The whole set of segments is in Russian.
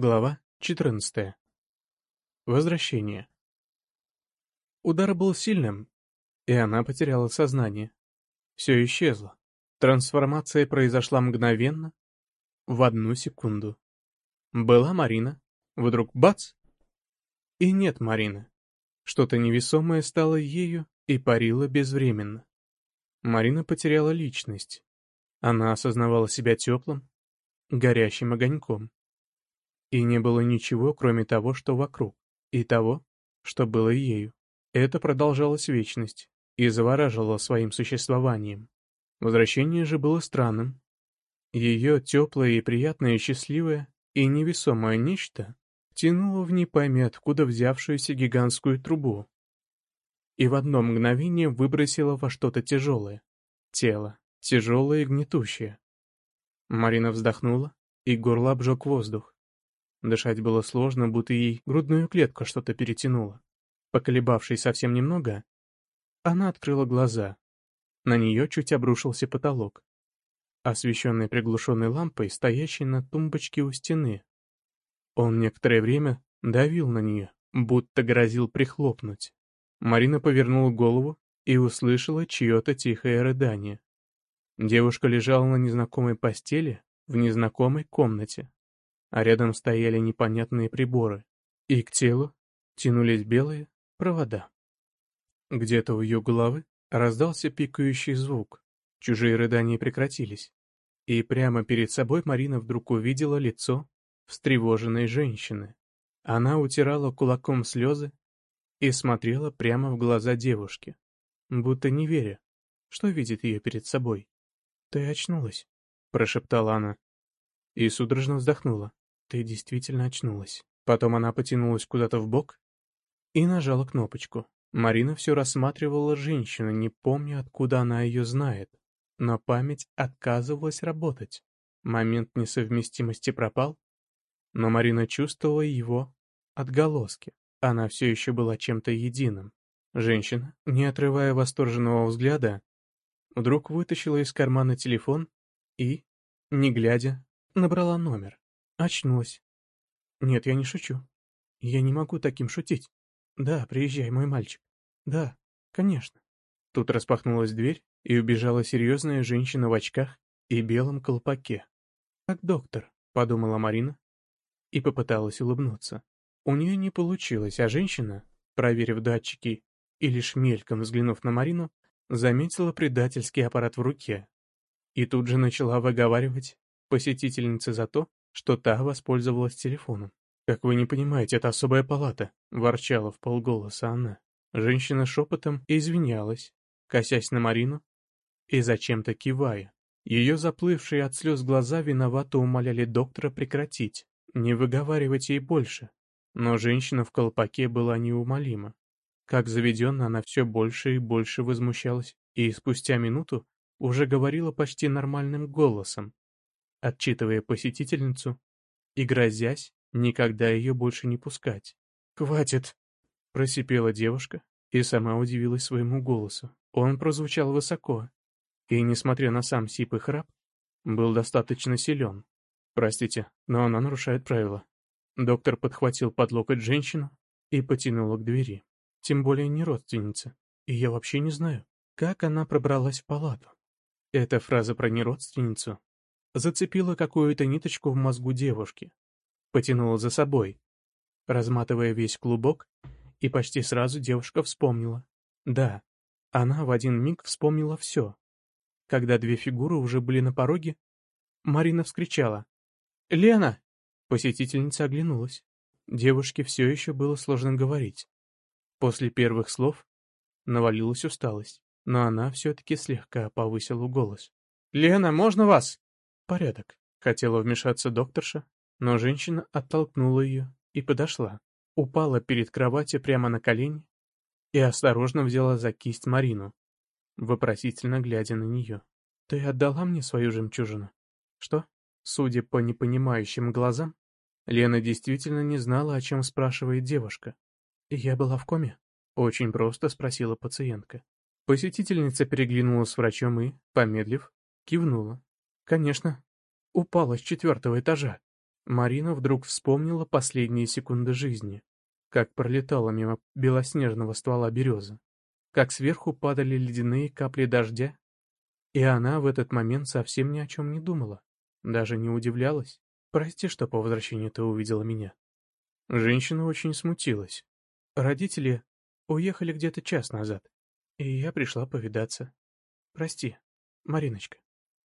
Глава 14. Возвращение. Удар был сильным, и она потеряла сознание. Все исчезло. Трансформация произошла мгновенно, в одну секунду. Была Марина, вдруг бац! И нет Марины. Что-то невесомое стало ею и парило безвременно. Марина потеряла личность. Она осознавала себя теплым, горящим огоньком. И не было ничего, кроме того, что вокруг, и того, что было ею. Это продолжалось вечность и завораживало своим существованием. Возвращение же было странным. Ее теплое и приятное, счастливое и невесомое нечто тянуло в не пойми откуда взявшуюся гигантскую трубу. И в одно мгновение выбросило во что-то тяжелое. Тело, тяжелое и гнетущее. Марина вздохнула, и горло обжег воздух. Дышать было сложно, будто ей грудную клетку что-то перетянуло. Поколебавшись совсем немного, она открыла глаза. На нее чуть обрушился потолок, освещенный приглушенной лампой, стоящей на тумбочке у стены. Он некоторое время давил на нее, будто грозил прихлопнуть. Марина повернула голову и услышала чье-то тихое рыдание. Девушка лежала на незнакомой постели в незнакомой комнате а рядом стояли непонятные приборы, и к телу тянулись белые провода. Где-то у ее головы раздался пикающий звук, чужие рыдания прекратились, и прямо перед собой Марина вдруг увидела лицо встревоженной женщины. Она утирала кулаком слезы и смотрела прямо в глаза девушки, будто не веря, что видит ее перед собой. «Ты очнулась», — прошептала она и судорожно вздохнула. Ты действительно очнулась. Потом она потянулась куда-то в бок и нажала кнопочку. Марина все рассматривала женщину, не помня, откуда она ее знает. Но память отказывалась работать. Момент несовместимости пропал, но Марина чувствовала его отголоски. Она все еще была чем-то единым. Женщина, не отрывая восторженного взгляда, вдруг вытащила из кармана телефон и, не глядя, набрала номер. Очнулась. Нет, я не шучу. Я не могу таким шутить. Да, приезжай, мой мальчик. Да, конечно. Тут распахнулась дверь, и убежала серьезная женщина в очках и белом колпаке. «Как доктор», — подумала Марина, и попыталась улыбнуться. У нее не получилось, а женщина, проверив датчики и лишь мельком взглянув на Марину, заметила предательский аппарат в руке и тут же начала выговаривать посетительнице за то, что та воспользовалась телефоном. «Как вы не понимаете, это особая палата», — ворчала в полголоса она. Женщина шепотом извинялась, косясь на Марину и зачем-то кивая. Ее заплывшие от слез глаза виновато умоляли доктора прекратить, не выговаривать ей больше. Но женщина в колпаке была неумолима. Как заведенно она все больше и больше возмущалась, и спустя минуту уже говорила почти нормальным голосом, отчитывая посетительницу и грозясь никогда ее больше не пускать. «Хватит!» — просипела девушка и сама удивилась своему голосу. Он прозвучал высоко, и, несмотря на сам сип и храп, был достаточно силен. Простите, но она нарушает правила. Доктор подхватил под локоть женщину и потянул к двери. Тем более не родственница. И я вообще не знаю, как она пробралась в палату. Эта фраза про неродственницу зацепила какую-то ниточку в мозгу девушки, потянула за собой, разматывая весь клубок, и почти сразу девушка вспомнила. Да, она в один миг вспомнила все. Когда две фигуры уже были на пороге, Марина вскричала. «Лена!» Посетительница оглянулась. Девушке все еще было сложно говорить. После первых слов навалилась усталость, но она все-таки слегка повысила голос. «Лена, можно вас?» «Порядок», — хотела вмешаться докторша, но женщина оттолкнула ее и подошла, упала перед кроватью прямо на колени и осторожно взяла за кисть Марину, вопросительно глядя на нее. «Ты отдала мне свою жемчужину?» «Что?» Судя по непонимающим глазам, Лена действительно не знала, о чем спрашивает девушка. «Я была в коме?» Очень просто спросила пациентка. Посетительница переглянулась с врачом и, помедлив, кивнула. Конечно. Упала с четвертого этажа. Марина вдруг вспомнила последние секунды жизни, как пролетала мимо белоснежного ствола березы, как сверху падали ледяные капли дождя, и она в этот момент совсем ни о чем не думала, даже не удивлялась. «Прости, что по возвращении ты увидела меня». Женщина очень смутилась. Родители уехали где-то час назад, и я пришла повидаться. Прости, Мариночка.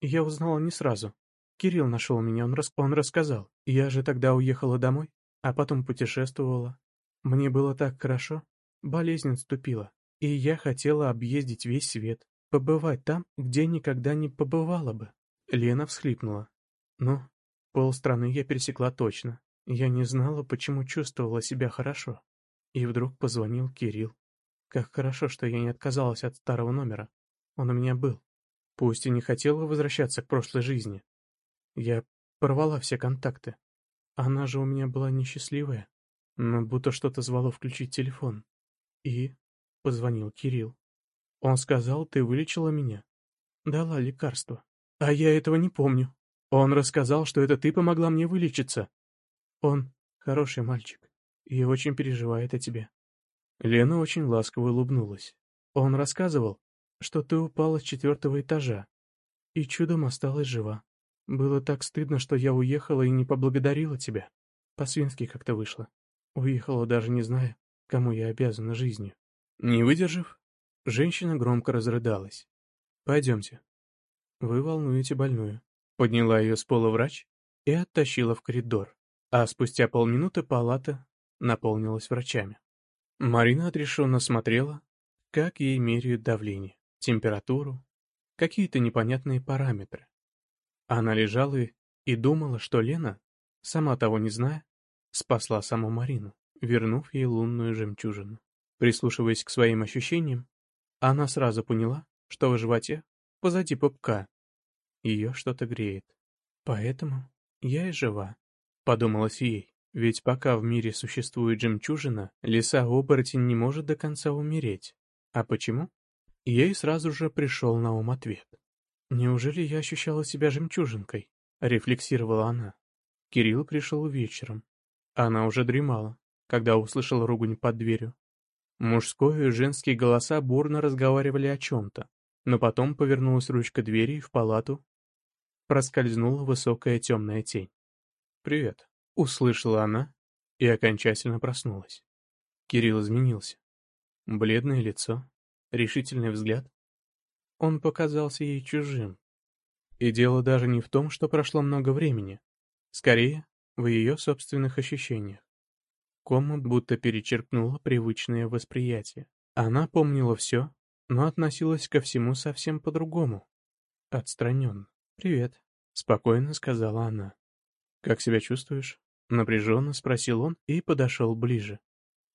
Я узнала не сразу. Кирилл нашел меня, он, рас... он рассказал. Я же тогда уехала домой, а потом путешествовала. Мне было так хорошо. Болезнь отступила, и я хотела объездить весь свет, побывать там, где никогда не побывала бы. Лена всхлипнула. Ну, полстраны я пересекла точно. Я не знала, почему чувствовала себя хорошо. И вдруг позвонил Кирилл. Как хорошо, что я не отказалась от старого номера. Он у меня был. Пусть и не хотела возвращаться к прошлой жизни. Я порвала все контакты. Она же у меня была несчастливая. Но будто что-то звало включить телефон. И позвонил Кирилл. Он сказал, ты вылечила меня. Дала лекарство. А я этого не помню. Он рассказал, что это ты помогла мне вылечиться. Он хороший мальчик и очень переживает о тебе. Лена очень ласково улыбнулась. Он рассказывал, что ты упала с четвертого этажа и чудом осталась жива. Было так стыдно, что я уехала и не поблагодарила тебя. По-свински как-то вышло. Уехала, даже не зная, кому я обязана жизнью. Не выдержав, женщина громко разрыдалась. «Пойдемте. Вы волнуете больную». Подняла ее с пола врач и оттащила в коридор. А спустя полминуты палата наполнилась врачами. Марина отрешенно смотрела, как ей меряют давление, температуру, какие-то непонятные параметры. Она лежала и думала, что Лена, сама того не зная, спасла саму Марину, вернув ей лунную жемчужину. Прислушиваясь к своим ощущениям, она сразу поняла, что в животе, позади пупка, ее что-то греет. Поэтому я и жива, подумалось ей. Ведь пока в мире существует жемчужина, лиса-оборотень не может до конца умереть. А почему? Ей сразу же пришел на ум ответ. «Неужели я ощущала себя жемчужинкой?» — рефлексировала она. Кирилл пришел вечером. Она уже дремала, когда услышала ругань под дверью. Мужской и женские голоса бурно разговаривали о чем-то, но потом повернулась ручка двери и в палату проскользнула высокая темная тень. «Привет», Услышала она и окончательно проснулась. Кирилл изменился. Бледное лицо, решительный взгляд. Он показался ей чужим. И дело даже не в том, что прошло много времени. Скорее, в ее собственных ощущениях. Кома будто перечеркнула привычное восприятие. Она помнила все, но относилась ко всему совсем по-другому. Отстраненно. «Привет», — спокойно сказала она. «Как себя чувствуешь?» Напряженно спросил он и подошел ближе.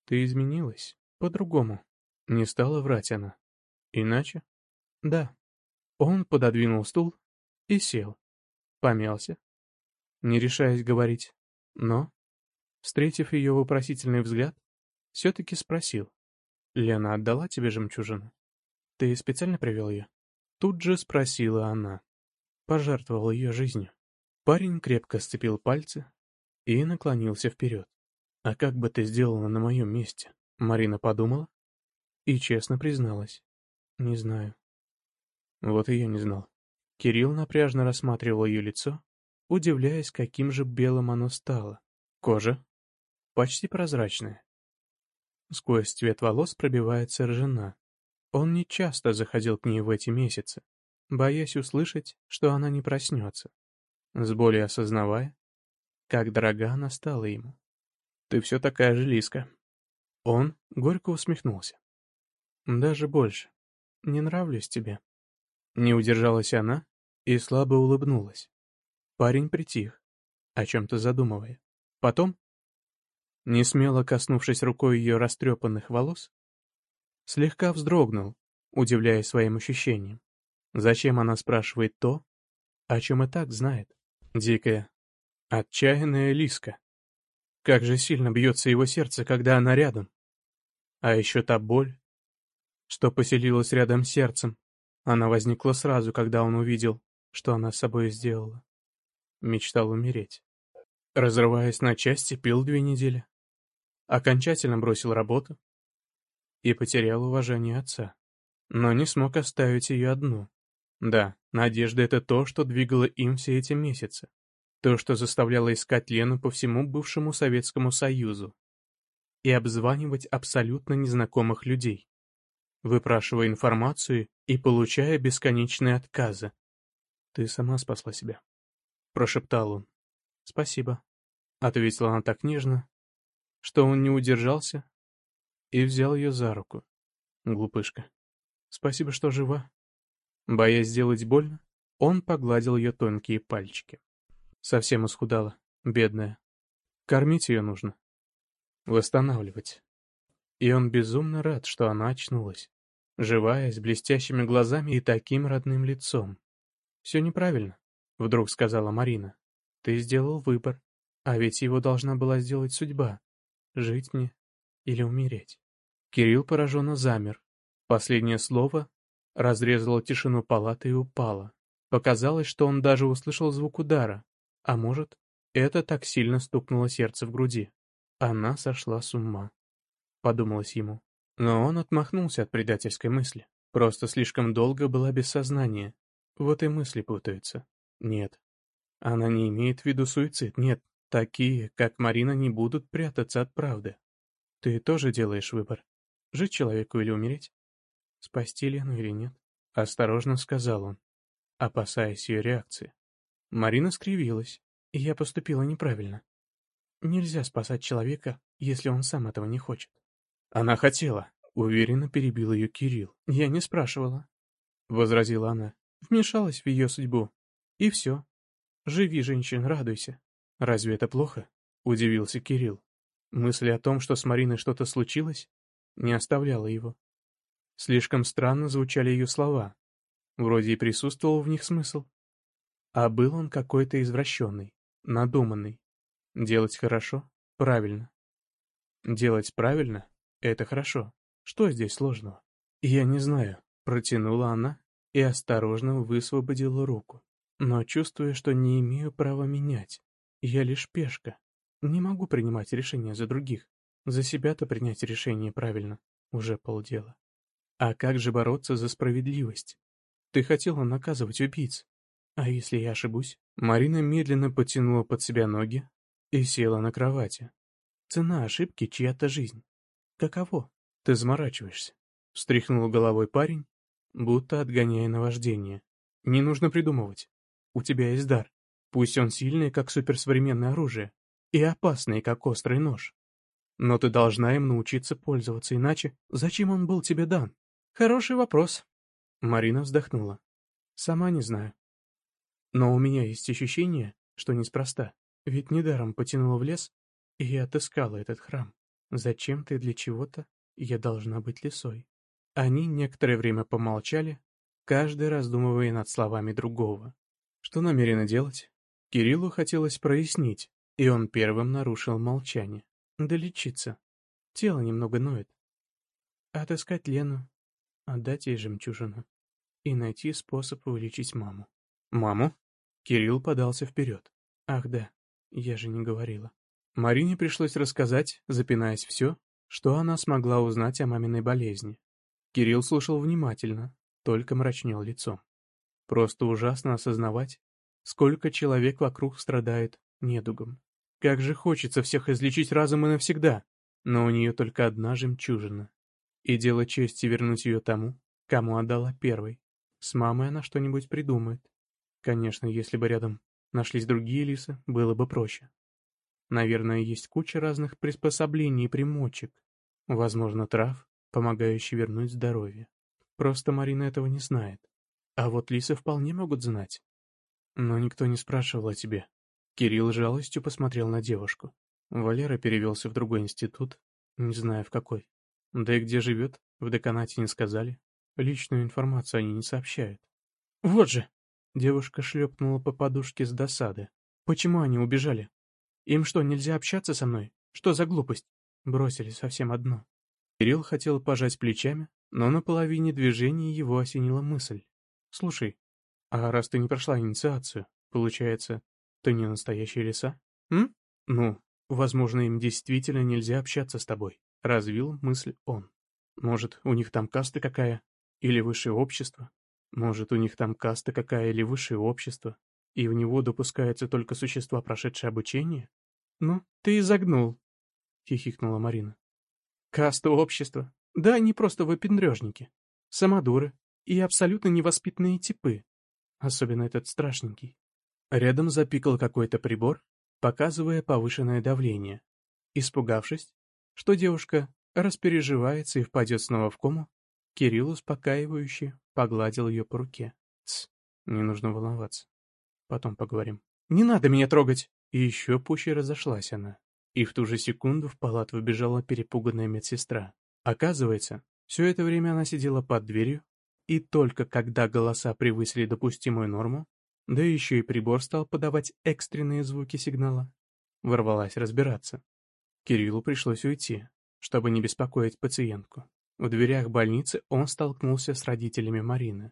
Ты изменилась? По-другому. Не стала врать она. Иначе? Да. Он пододвинул стул и сел. Помялся, не решаясь говорить, но, встретив ее вопросительный взгляд, все-таки спросил. «Лена отдала тебе жемчужину? Ты специально привел ее?» Тут же спросила она. Пожертвовал ее жизнью. Парень крепко сцепил пальцы, и наклонился вперед. «А как бы ты сделала на моем месте?» Марина подумала и честно призналась. «Не знаю». Вот и я не знал. Кирилл напряжно рассматривал ее лицо, удивляясь, каким же белым оно стало. Кожа почти прозрачная. Сквозь цвет волос пробивается ржана. Он не часто заходил к ней в эти месяцы, боясь услышать, что она не проснется. С болью осознавая, как дорога она стала ему. Ты все такая же Лиска. Он горько усмехнулся. Даже больше. Не нравлюсь тебе. Не удержалась она и слабо улыбнулась. Парень притих, о чем-то задумывая. Потом, не смело коснувшись рукой ее растрепанных волос, слегка вздрогнул, удивляясь своим ощущениям. Зачем она спрашивает то, о чем и так знает? Дикая, Отчаянная Лиска. Как же сильно бьется его сердце, когда она рядом. А еще та боль, что поселилась рядом с сердцем. Она возникла сразу, когда он увидел, что она с собой сделала. Мечтал умереть. разрываясь на части, пил две недели. Окончательно бросил работу и потерял уважение отца. Но не смог оставить ее одну. Да, надежда — это то, что двигало им все эти месяцы. То, что заставляло искать Лену по всему бывшему Советскому Союзу и обзванивать абсолютно незнакомых людей, выпрашивая информацию и получая бесконечные отказы. «Ты сама спасла себя», — прошептал он. «Спасибо», — ответила она так нежно, что он не удержался и взял ее за руку. Глупышка. «Спасибо, что жива». Боясь сделать больно, он погладил ее тонкие пальчики. Совсем исхудала, бедная. Кормить ее нужно. Восстанавливать. И он безумно рад, что она очнулась. Живая, с блестящими глазами и таким родным лицом. «Все неправильно», — вдруг сказала Марина. «Ты сделал выбор, а ведь его должна была сделать судьба. Жить мне или умереть». Кирилл пораженно замер. Последнее слово разрезало тишину палаты и упало. Показалось, что он даже услышал звук удара. А может, это так сильно стукнуло сердце в груди. Она сошла с ума. Подумалось ему. Но он отмахнулся от предательской мысли. Просто слишком долго была без сознания, вот и мысли путаются. Нет. Она не имеет в виду суицид, нет. Такие, как Марина, не будут прятаться от правды. Ты тоже делаешь выбор. Жить человеку или умереть? Спасти Лену или нет? Осторожно сказал он, опасаясь ее реакции. Марина скривилась, и я поступила неправильно. Нельзя спасать человека, если он сам этого не хочет. Она хотела, уверенно перебил ее Кирилл. Я не спрашивала, возразила она вмешалась в ее судьбу. И все. Живи, женщин, радуйся. Разве это плохо? Удивился Кирилл. Мысль о том, что с Мариной что-то случилось, не оставляла его. Слишком странно звучали ее слова. Вроде и присутствовал в них смысл. А был он какой-то извращенный, надуманный. Делать хорошо — правильно. Делать правильно — это хорошо. Что здесь сложного? Я не знаю, протянула она, и осторожно высвободила руку. Но чувствуя, что не имею права менять. Я лишь пешка. Не могу принимать решения за других. За себя-то принять решение правильно. Уже полдела. А как же бороться за справедливость? Ты хотела наказывать убийц. А если я ошибусь? Марина медленно потянула под себя ноги и села на кровати. Цена ошибки — чья-то жизнь. Каково? Ты заморачиваешься. Встряхнул головой парень будто отгоняя наваждение. Не нужно придумывать. У тебя есть дар. Пусть он сильный, как суперсовременное оружие, и опасный, как острый нож. Но ты должна им научиться пользоваться, иначе зачем он был тебе дан? Хороший вопрос. Марина вздохнула. Сама не знаю. Но у меня есть ощущение, что неспроста. Ведь недаром потянула в лес, и я отыскала этот храм. Зачем-то и для чего-то я должна быть лисой. Они некоторое время помолчали, каждый раздумывая над словами другого. Что намерено делать? Кириллу хотелось прояснить, и он первым нарушил молчание. Долечиться. Тело немного ноет. Отыскать Лену, отдать ей жемчужину и найти способ вылечить маму. «Маму?» Кирилл подался вперед. «Ах да, я же не говорила». Марине пришлось рассказать, запинаясь все, что она смогла узнать о маминой болезни. Кирилл слушал внимательно, только мрачнел лицом. Просто ужасно осознавать, сколько человек вокруг страдает недугом. Как же хочется всех излечить разом и навсегда, но у нее только одна жемчужина. И дело чести вернуть ее тому, кому отдала первой. С мамой она что-нибудь придумает. Конечно, если бы рядом нашлись другие лисы, было бы проще. Наверное, есть куча разных приспособлений и примочек. Возможно, трав, помогающий вернуть здоровье. Просто Марина этого не знает. А вот лисы вполне могут знать. Но никто не спрашивал о тебе. Кирилл жалостью посмотрел на девушку. Валера перевелся в другой институт, не знаю в какой. Да и где живет, в деканате не сказали. Личную информацию они не сообщают. Вот же! Девушка шлепнула по подушке с досады. Почему они убежали? Им что, нельзя общаться со мной? Что за глупость? Бросили совсем одно. Кирилл хотел пожать плечами, но на половине движения его осенила мысль. «Слушай, а раз ты не прошла инициацию, получается, ты не настоящая лиса? М?» Ну, возможно, им действительно нельзя общаться с тобой, развил мысль он. Может, у них там каста какая? Или высшее общество? Может, у них там каста какая или высшее общество? И в него допускаются только существа, прошедшие обучение? Ну, ты изогнул, хихикнула Марина. Каста общества. Да они просто выпендрежники. Самодуры и абсолютно невоспитанные типы. Особенно этот страшненький. Рядом запикал какой-то прибор, показывая повышенное давление. Испугавшись, что девушка распереживается и впадет снова в кому, Кирилл успокаивающе погладил ее по руке. Тс, не нужно волноваться. Потом поговорим. «Не надо меня трогать!» И еще пуще разошлась она. И в ту же секунду в палату вбежала перепуганная медсестра. Оказывается, все это время она сидела под дверью, и только когда голоса превысили допустимую норму, да еще и прибор стал подавать экстренные звуки сигнала, ворвалась разбираться. Кириллу пришлось уйти, чтобы не беспокоить пациентку. В дверях больницы он столкнулся с родителями Марины.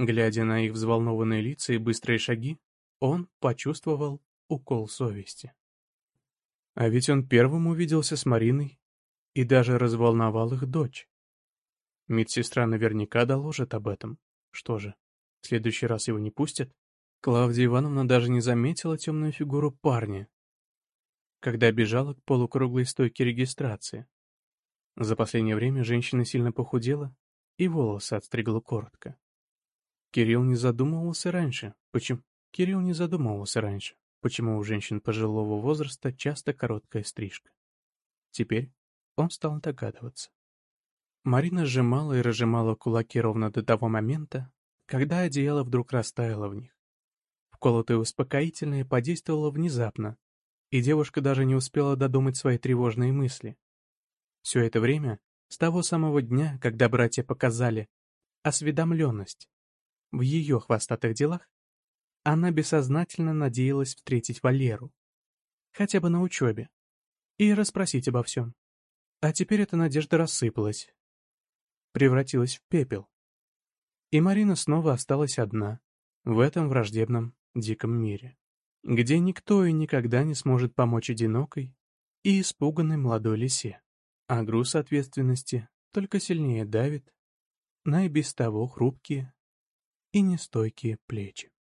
Глядя на их взволнованные лица и быстрые шаги, он почувствовал укол совести. А ведь он первым увиделся с Мариной и даже разволновал их дочь. Медсестра наверняка доложит об этом. Что же, в следующий раз его не пустят? Клавдия Ивановна даже не заметила темную фигуру парня, когда бежала к полукруглой стойке регистрации. За последнее время женщина сильно похудела и волосы отстригла коротко. Кирилл не задумывался раньше, почему... Кирилл не задумывался раньше, почему у женщин пожилого возраста часто короткая стрижка. Теперь он стал догадываться. Марина сжимала и разжимала кулаки ровно до того момента, когда одеяло вдруг растаяло в них. Вколотое успокоительное подействовало внезапно, и девушка даже не успела додумать свои тревожные мысли. Все это время, с того самого дня, когда братья показали осведомленность в ее хвостатых делах, она бессознательно надеялась встретить Валеру, хотя бы на учебе, и расспросить обо всем. А теперь эта надежда рассыпалась, превратилась в пепел. И Марина снова осталась одна, в этом враждебном, диком мире, где никто и никогда не сможет помочь одинокой и испуганной молодой лисе а груз ответственности только сильнее давит на и без того хрупкие и нестойкие плечи.